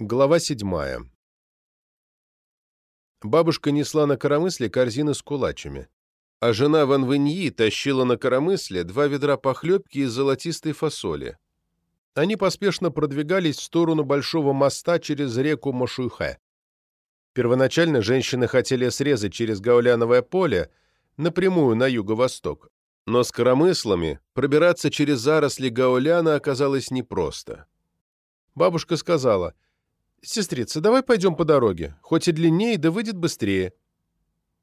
Глава седьмая. Бабушка несла на коромысле корзины с кулачами, а жена Ван Вэньи тащила на коромысле два ведра похлебки из золотистой фасоли. Они поспешно продвигались в сторону большого моста через реку Мошуйхэ. Первоначально женщины хотели срезать через Гауляновое поле напрямую на юго-восток, но с коромыслами пробираться через заросли Гауляна оказалось непросто. Бабушка сказала — «Сестрица, давай пойдем по дороге. Хоть и длиннее, да выйдет быстрее».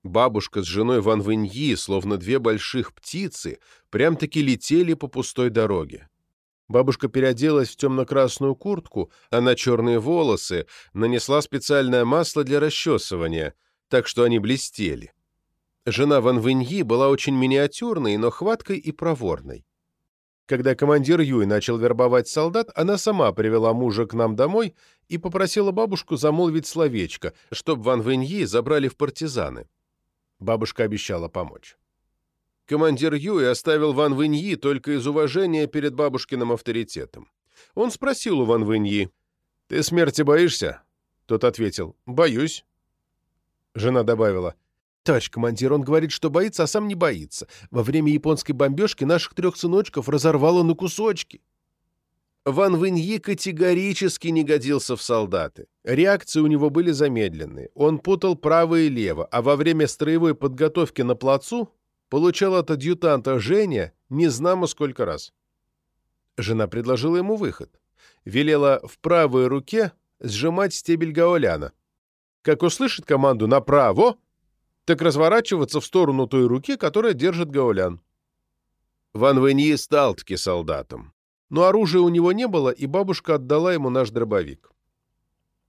Бабушка с женой Ван Вэньи, словно две больших птицы, прям-таки летели по пустой дороге. Бабушка переоделась в темно-красную куртку, а на черные волосы нанесла специальное масло для расчесывания, так что они блестели. Жена Ван Вэньи была очень миниатюрной, но хваткой и проворной. Когда командир Юй начал вербовать солдат, она сама привела мужа к нам домой и попросила бабушку замолвить словечко, чтобы Ван Вэньи забрали в партизаны. Бабушка обещала помочь. Командир Юй оставил Ван Вэньи только из уважения перед бабушкиным авторитетом. Он спросил у Ван Вэньи, «Ты смерти боишься?» Тот ответил, «Боюсь». Жена добавила, «Товарищ командир, он говорит, что боится, а сам не боится. Во время японской бомбежки наших трех сыночков разорвало на кусочки». Ван Виньи категорически не годился в солдаты. Реакции у него были замедленные. Он путал право и лево, а во время строевой подготовки на плацу получал от адъютанта Женя незнамо сколько раз. Жена предложила ему выход. Велела в правой руке сжимать стебель гауляна. Как услышит команду «направо», так разворачиваться в сторону той руки, которая держит гаулян. Ван Веньи стал-таки солдатом. Но оружия у него не было, и бабушка отдала ему наш дробовик.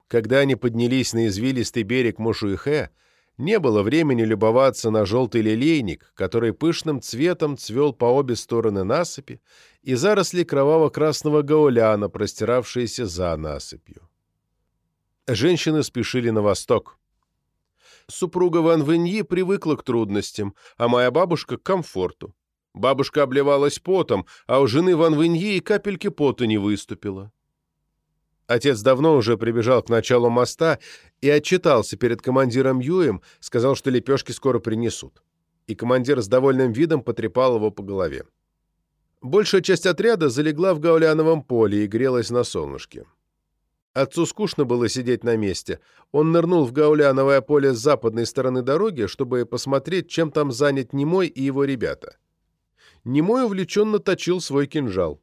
Когда они поднялись на извилистый берег Мошуихэ, не было времени любоваться на желтый лилейник, который пышным цветом цвел по обе стороны насыпи, и заросли кроваво-красного гауляна, простиравшиеся за насыпью. Женщины спешили на восток. Супруга Ван Веньи привыкла к трудностям, а моя бабушка — к комфорту. Бабушка обливалась потом, а у жены Ван Веньи и капельки пота не выступило. Отец давно уже прибежал к началу моста и отчитался перед командиром Юем, сказал, что лепешки скоро принесут. И командир с довольным видом потрепал его по голове. Большая часть отряда залегла в гауляновом поле и грелась на солнышке. Отцу скучно было сидеть на месте. Он нырнул в гауляновое поле с западной стороны дороги, чтобы посмотреть, чем там занят Немой и его ребята. Немой увлеченно точил свой кинжал.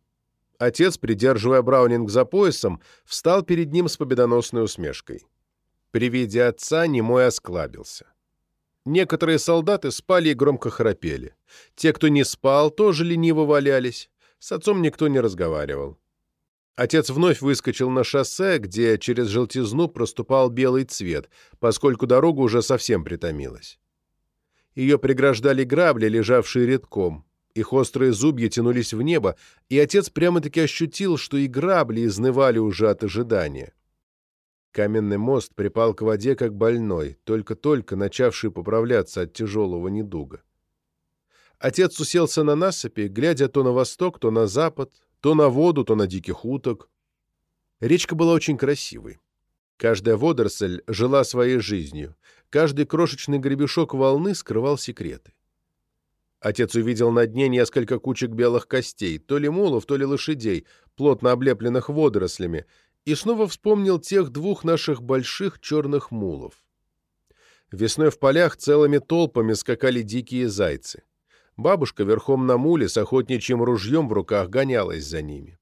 Отец, придерживая Браунинг за поясом, встал перед ним с победоносной усмешкой. При виде отца Немой осклабился. Некоторые солдаты спали и громко храпели. Те, кто не спал, тоже лениво валялись. С отцом никто не разговаривал. Отец вновь выскочил на шоссе, где через желтизну проступал белый цвет, поскольку дорога уже совсем притомилась. Ее преграждали грабли, лежавшие редком. Их острые зубья тянулись в небо, и отец прямо-таки ощутил, что и грабли изнывали уже от ожидания. Каменный мост припал к воде, как больной, только-только начавший поправляться от тяжелого недуга. Отец уселся на насыпи, глядя то на восток, то на запад, то на воду, то на диких уток. Речка была очень красивой. Каждая водоросль жила своей жизнью. Каждый крошечный гребешок волны скрывал секреты. Отец увидел на дне несколько кучек белых костей, то ли мулов, то ли лошадей, плотно облепленных водорослями, и снова вспомнил тех двух наших больших черных мулов. Весной в полях целыми толпами скакали дикие зайцы. Бабушка верхом на муле с охотничьим ружьем в руках гонялась за ними.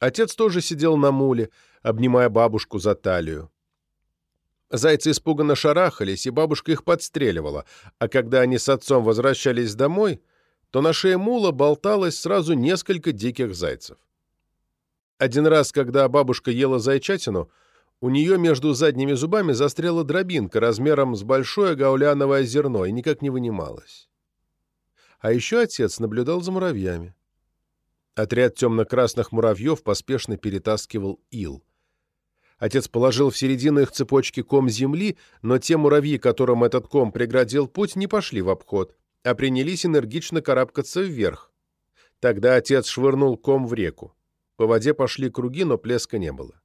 Отец тоже сидел на муле, обнимая бабушку за талию. Зайцы испуганно шарахались, и бабушка их подстреливала, а когда они с отцом возвращались домой, то на шее мула болталось сразу несколько диких зайцев. Один раз, когда бабушка ела зайчатину, у нее между задними зубами застряла дробинка размером с большое гауляновое зерно и никак не вынималась. А еще отец наблюдал за муравьями. Отряд темно-красных муравьев поспешно перетаскивал ил. Отец положил в середину их цепочки ком земли, но те муравьи, которым этот ком преградил путь, не пошли в обход, а принялись энергично карабкаться вверх. Тогда отец швырнул ком в реку. По воде пошли круги, но плеска не было.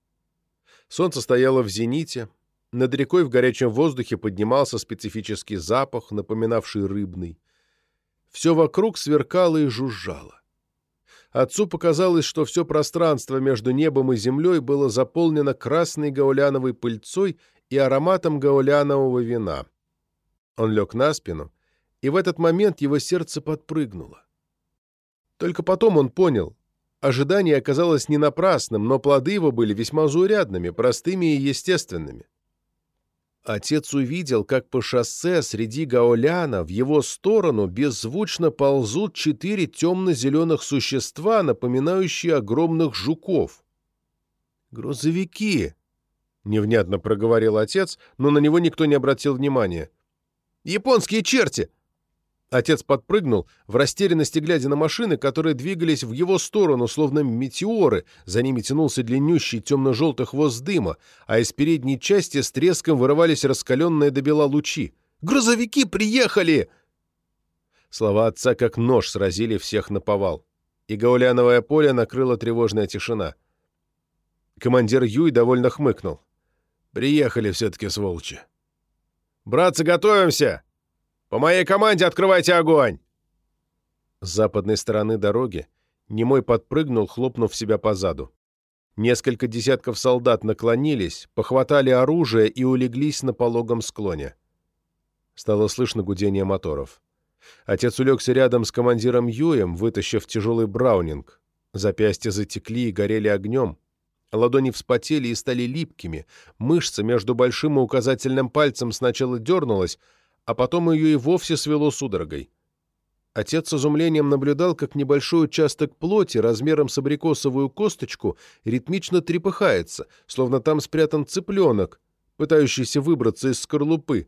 Солнце стояло в зените, над рекой в горячем воздухе поднимался специфический запах, напоминавший рыбный. Все вокруг сверкало и жужжало. Отцу показалось, что все пространство между небом и землей было заполнено красной гауляновой пыльцой и ароматом гаулянового вина. Он лег на спину, и в этот момент его сердце подпрыгнуло. Только потом он понял, ожидание оказалось не напрасным, но плоды его были весьма заурядными, простыми и естественными. Отец увидел, как по шоссе среди Гаоляна в его сторону беззвучно ползут четыре темно-зеленых существа, напоминающие огромных жуков. «Грузовики!» — невнятно проговорил отец, но на него никто не обратил внимания. «Японские черти!» Отец подпрыгнул, в растерянности глядя на машины, которые двигались в его сторону, словно метеоры. За ними тянулся длиннющий темно-желтый хвост дыма, а из передней части с треском вырывались раскаленные до бела лучи. «Грузовики приехали!» Слова отца как нож сразили всех на повал. И гауляновое поле накрыла тревожная тишина. Командир Юй довольно хмыкнул. «Приехали все-таки, сволочи!» «Братцы, готовимся!» По моей команде открывайте огонь!» С западной стороны дороги Немой подпрыгнул, хлопнув себя по заду. Несколько десятков солдат наклонились, похватали оружие и улеглись на пологом склоне. Стало слышно гудение моторов. Отец улегся рядом с командиром Юем, вытащив тяжелый браунинг. Запястья затекли и горели огнем. Ладони вспотели и стали липкими. Мышца между большим и указательным пальцем сначала дернулась, а потом ее и вовсе свело судорогой. Отец с изумлением наблюдал, как небольшой участок плоти размером с абрикосовую косточку ритмично трепыхается, словно там спрятан цыпленок, пытающийся выбраться из скорлупы.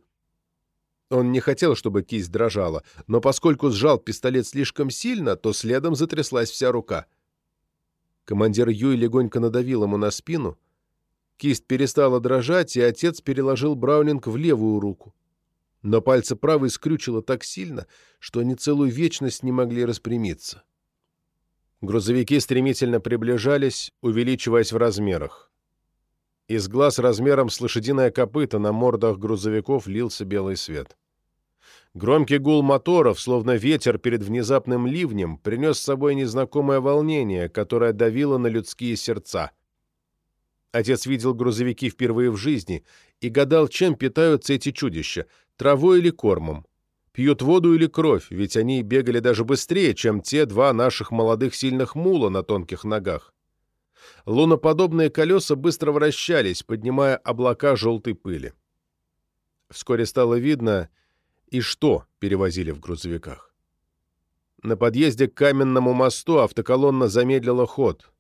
Он не хотел, чтобы кисть дрожала, но поскольку сжал пистолет слишком сильно, то следом затряслась вся рука. Командир Юй легонько надавил ему на спину. Кисть перестала дрожать, и отец переложил Браунинг в левую руку но пальцы правой скрючило так сильно, что они целую вечность не могли распрямиться. Грузовики стремительно приближались, увеличиваясь в размерах. Из глаз размером с лошадиное копыто на мордах грузовиков лился белый свет. Громкий гул моторов, словно ветер перед внезапным ливнем, принес с собой незнакомое волнение, которое давило на людские сердца. Отец видел грузовики впервые в жизни и гадал, чем питаются эти чудища травой или кормом. Пьют воду или кровь, ведь они бегали даже быстрее, чем те два наших молодых сильных мула на тонких ногах. Луноподобные колеса быстро вращались, поднимая облака желтой пыли. Вскоре стало видно, и что перевозили в грузовиках. На подъезде к каменному мосту автоколонна замедлила ход.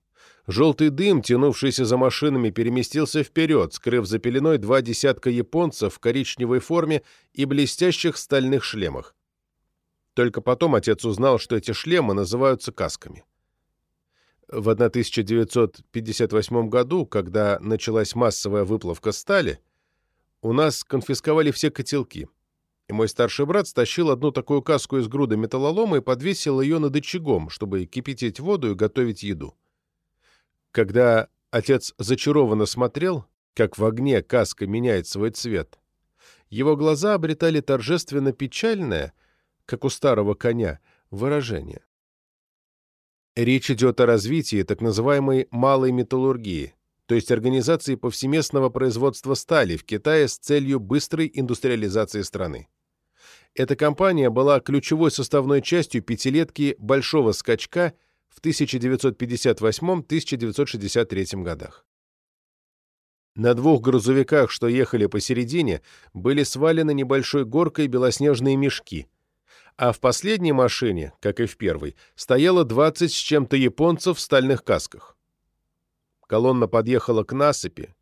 Желтый дым, тянувшийся за машинами, переместился вперед, скрыв за пеленой два десятка японцев в коричневой форме и блестящих стальных шлемах. Только потом отец узнал, что эти шлемы называются касками. В 1958 году, когда началась массовая выплавка стали, у нас конфисковали все котелки, и мой старший брат стащил одну такую каску из груды металлолома и подвесил ее над очагом, чтобы кипятить воду и готовить еду. Когда отец зачарованно смотрел, как в огне каска меняет свой цвет, его глаза обретали торжественно печальное, как у старого коня, выражение. Речь идет о развитии так называемой малой металлургии, то есть организации повсеместного производства стали в Китае с целью быстрой индустриализации страны. Эта компания была ключевой составной частью пятилетки большого скачка в 1958-1963 годах. На двух грузовиках, что ехали посередине, были свалены небольшой горкой белоснежные мешки, а в последней машине, как и в первой, стояло 20 с чем-то японцев в стальных касках. Колонна подъехала к насыпи,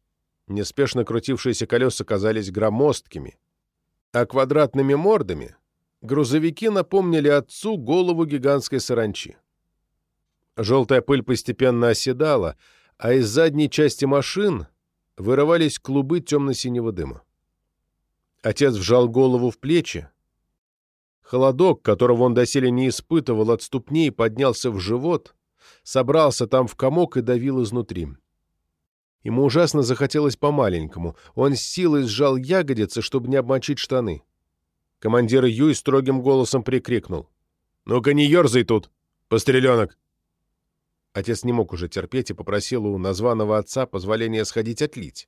неспешно крутившиеся колеса казались громоздкими, а квадратными мордами грузовики напомнили отцу голову гигантской саранчи. Желтая пыль постепенно оседала, а из задней части машин вырывались клубы темно-синего дыма. Отец вжал голову в плечи. Холодок, которого он доселе не испытывал от ступней, поднялся в живот, собрался там в комок и давил изнутри. Ему ужасно захотелось по-маленькому. Он с силой сжал ягодицы, чтобы не обмочить штаны. Командир Юй строгим голосом прикрикнул. «Ну-ка не ерзай тут, постреленок!» Отец не мог уже терпеть и попросил у названного отца позволения сходить отлить.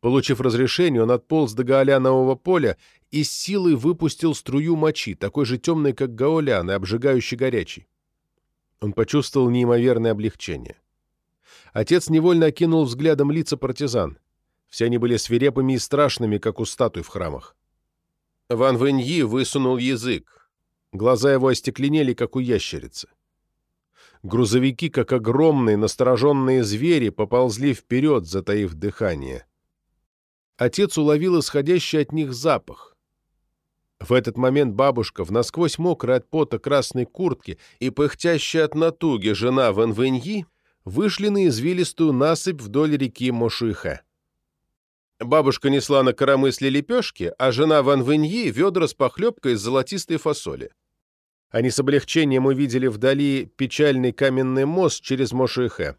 Получив разрешение, он отполз до гаолянового поля и с силой выпустил струю мочи, такой же темной, как гаолян, и обжигающий горячий. Он почувствовал неимоверное облегчение. Отец невольно окинул взглядом лица партизан. Все они были свирепыми и страшными, как у статуй в храмах. Ван Вэньи высунул язык. Глаза его остекленели, как у ящерицы. Грузовики, как огромные настороженные звери, поползли вперед, затаив дыхание. Отец уловил исходящий от них запах. В этот момент бабушка в насквозь мокрой от пота красной куртке и пыхтящая от натуги жена Ван Вэньи вышли на извилистую насыпь вдоль реки Мошуйхэ. Бабушка несла на коромысле лепешки, а жена Ван Вэньи — ведра с похлебкой из золотистой фасоли. Они с облегчением увидели вдали печальный каменный мост через Мошуйхэ.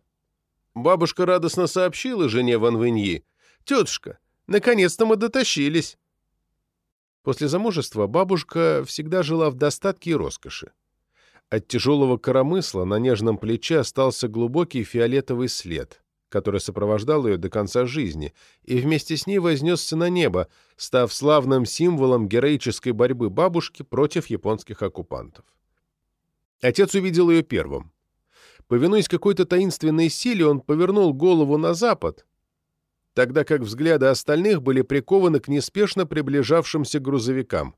Бабушка радостно сообщила жене Ван Вэньи, «Тетушка, Наконец-то мы дотащились!» После замужества бабушка всегда жила в достатке и роскоши. От тяжелого коромысла на нежном плече остался глубокий фиолетовый след, который сопровождал ее до конца жизни, и вместе с ней вознесся на небо, став славным символом героической борьбы бабушки против японских оккупантов. Отец увидел ее первым. Повинуясь какой-то таинственной силе, он повернул голову на запад тогда как взгляды остальных были прикованы к неспешно приближавшимся грузовикам.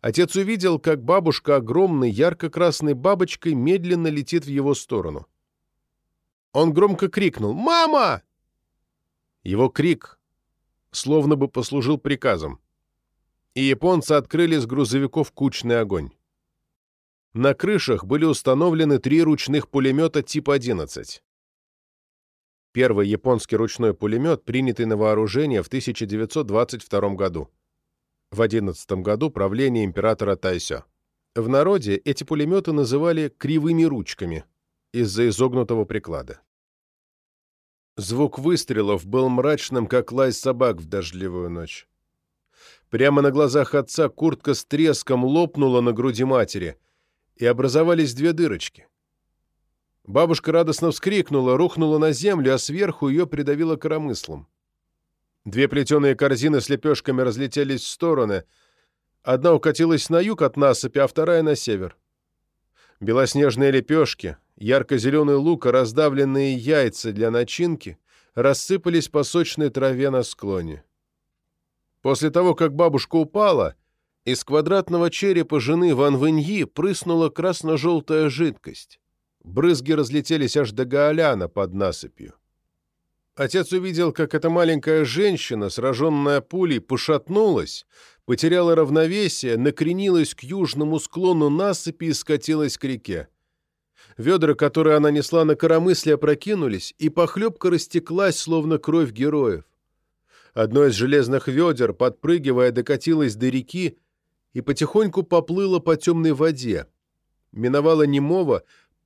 Отец увидел, как бабушка огромной ярко-красной бабочкой медленно летит в его сторону. Он громко крикнул «Мама!». Его крик словно бы послужил приказом, и японцы открыли с грузовиков кучный огонь. На крышах были установлены три ручных пулемета типа 11 первый японский ручной пулемет, принятый на вооружение в 1922 году. В 11 году правление императора Тайсё. В народе эти пулеметы называли «кривыми ручками» из-за изогнутого приклада. Звук выстрелов был мрачным, как лай собак в дождливую ночь. Прямо на глазах отца куртка с треском лопнула на груди матери, и образовались две дырочки. Бабушка радостно вскрикнула, рухнула на землю, а сверху ее придавило коромыслом. Две плетеные корзины с лепешками разлетелись в стороны. Одна укатилась на юг от насыпи, а вторая — на север. Белоснежные лепешки, ярко-зеленый лук раздавленные яйца для начинки рассыпались по сочной траве на склоне. После того, как бабушка упала, из квадратного черепа жены Ван Вэньи прыснула красно-желтая жидкость. Брызги разлетелись аж до Гаоляна под насыпью. Отец увидел, как эта маленькая женщина, сраженная пулей, пошатнулась, потеряла равновесие, накренилась к южному склону насыпи и скатилась к реке. Ведра, которые она несла на коромысле, опрокинулись, и похлебка растеклась, словно кровь героев. Одно из железных ведер, подпрыгивая, докатилось до реки и потихоньку поплыло по темной воде. Миновала немого,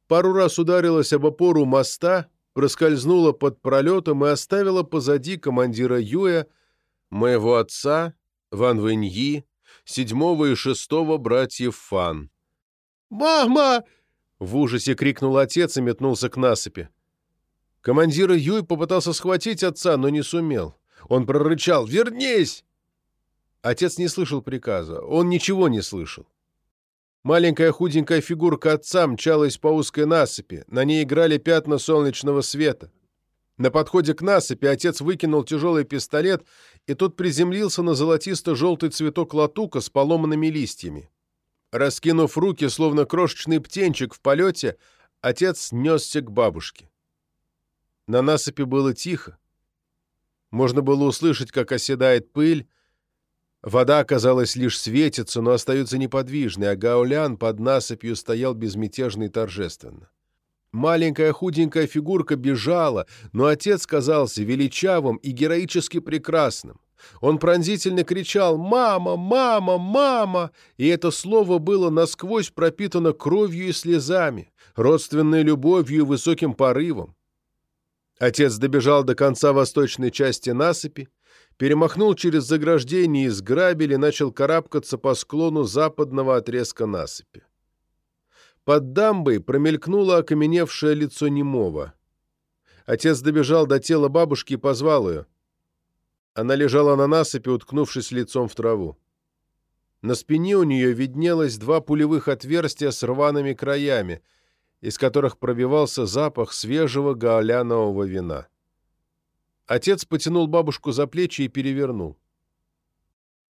пару раз ударилась об опору моста, проскользнула под пролетом и оставила позади командира Юя, моего отца, Ван Вэньи, седьмого и шестого братьев Фан. «Мама!» — в ужасе крикнул отец и метнулся к насыпи. Командир Юй попытался схватить отца, но не сумел. Он прорычал «Вернись!» Отец не слышал приказа, он ничего не слышал. Маленькая худенькая фигурка отца мчалась по узкой насыпи, на ней играли пятна солнечного света. На подходе к насыпи отец выкинул тяжелый пистолет, и тот приземлился на золотисто-желтый цветок латука с поломанными листьями. Раскинув руки, словно крошечный птенчик в полете, отец несся к бабушке. На насыпи было тихо. Можно было услышать, как оседает пыль, Вода, казалось, лишь светится, но остается неподвижной, а Гаулян под насыпью стоял безмятежно и торжественно. Маленькая худенькая фигурка бежала, но отец казался величавым и героически прекрасным. Он пронзительно кричал «Мама! Мама! Мама!» И это слово было насквозь пропитано кровью и слезами, родственной любовью и высоким порывом. Отец добежал до конца восточной части насыпи, перемахнул через заграждение из грабели и начал карабкаться по склону западного отрезка насыпи. Под дамбой промелькнуло окаменевшее лицо немого. Отец добежал до тела бабушки и позвал ее. Она лежала на насыпи, уткнувшись лицом в траву. На спине у нее виднелось два пулевых отверстия с рваными краями, из которых пробивался запах свежего гаолянового вина. Отец потянул бабушку за плечи и перевернул.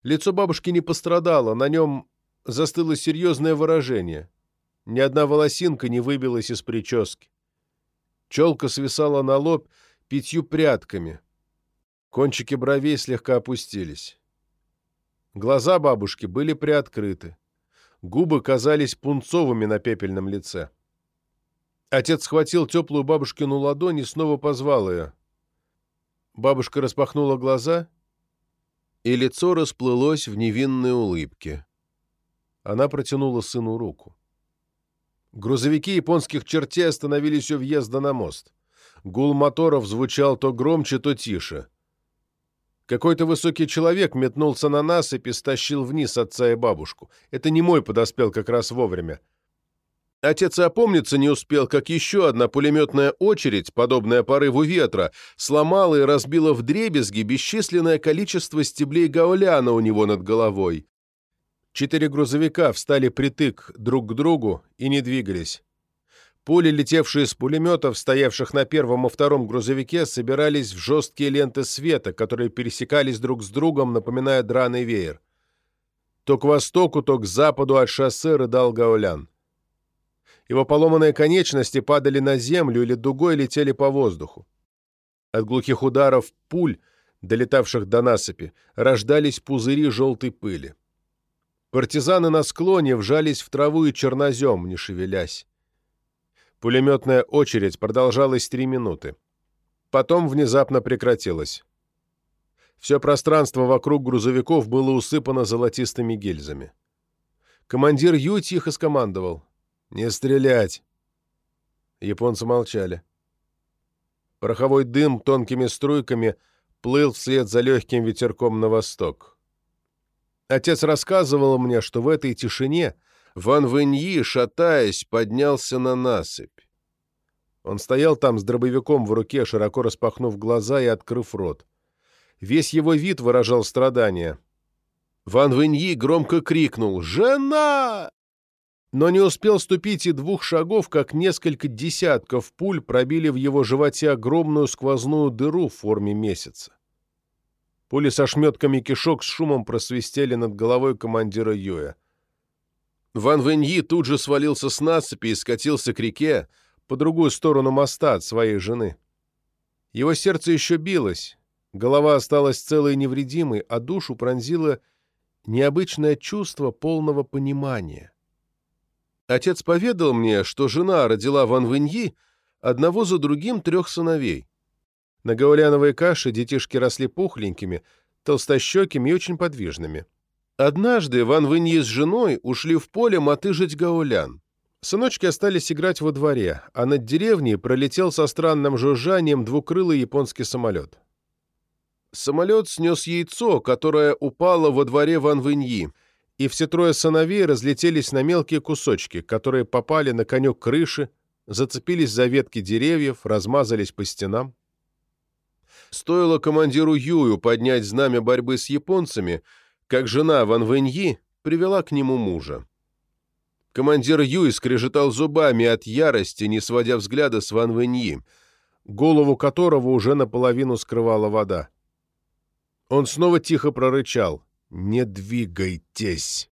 Лицо бабушки не пострадало, на нем застыло серьезное выражение. Ни одна волосинка не выбилась из прически. Челка свисала на лоб пятью прядками. Кончики бровей слегка опустились. Глаза бабушки были приоткрыты. Губы казались пунцовыми на пепельном лице. Отец схватил теплую бабушкину ладонь и снова позвал ее. Бабушка распахнула глаза, и лицо расплылось в невинной улыбке. Она протянула сыну руку. Грузовики японских чертей остановились у въезда на мост. Гул моторов звучал то громче, то тише. Какой-то высокий человек метнулся на насыпь и стащил вниз отца и бабушку. Это не мой подоспел как раз вовремя. Отец опомниться не успел, как еще одна пулеметная очередь, подобная порыву ветра, сломала и разбила вдребезги бесчисленное количество стеблей гауляна у него над головой. Четыре грузовика встали притык друг к другу и не двигались. Пули, летевшие с пулеметов, стоявших на первом и втором грузовике, собирались в жесткие ленты света, которые пересекались друг с другом, напоминая драный веер. То к востоку, то к западу от шоссе рыдал Гаулян. Его поломанные конечности падали на землю или дугой летели по воздуху. От глухих ударов пуль, долетавших до насыпи, рождались пузыри желтой пыли. Партизаны на склоне вжались в траву и чернозем, не шевелясь. Пулеметная очередь продолжалась три минуты. Потом внезапно прекратилась. Все пространство вокруг грузовиков было усыпано золотистыми гильзами. Командир Ю тихо скомандовал. «Не стрелять!» Японцы молчали. Пороховой дым тонкими струйками плыл вслед за легким ветерком на восток. Отец рассказывал мне, что в этой тишине Ван Вэньи, шатаясь, поднялся на насыпь. Он стоял там с дробовиком в руке, широко распахнув глаза и открыв рот. Весь его вид выражал страдание. Ван Вэньи громко крикнул «Жена!» Но не успел ступить и двух шагов, как несколько десятков пуль пробили в его животе огромную сквозную дыру в форме месяца. Пули со шметками кишок с шумом просвистели над головой командира Юя. Ван Вэньи тут же свалился с насыпи и скатился к реке по другую сторону моста от своей жены. Его сердце еще билось, голова осталась целой и невредимой, а душу пронзило необычное чувство полного понимания. Отец поведал мне, что жена родила Ван Вэньи одного за другим трех сыновей. На гауляновой каше детишки росли пухленькими, толстощекими и очень подвижными. Однажды Ван Вэньи с женой ушли в поле мотыжить гаулян. Сыночки остались играть во дворе, а над деревней пролетел со странным жужжанием двукрылый японский самолет. Самолет снес яйцо, которое упало во дворе Ван Вэньи, и все трое сыновей разлетелись на мелкие кусочки, которые попали на конек крыши, зацепились за ветки деревьев, размазались по стенам. Стоило командиру Юю поднять знамя борьбы с японцами — как жена Ван Вэньи привела к нему мужа. Командир Юй скрежетал зубами от ярости, не сводя взгляда с Ван Вэньи, голову которого уже наполовину скрывала вода. Он снова тихо прорычал «Не двигайтесь!»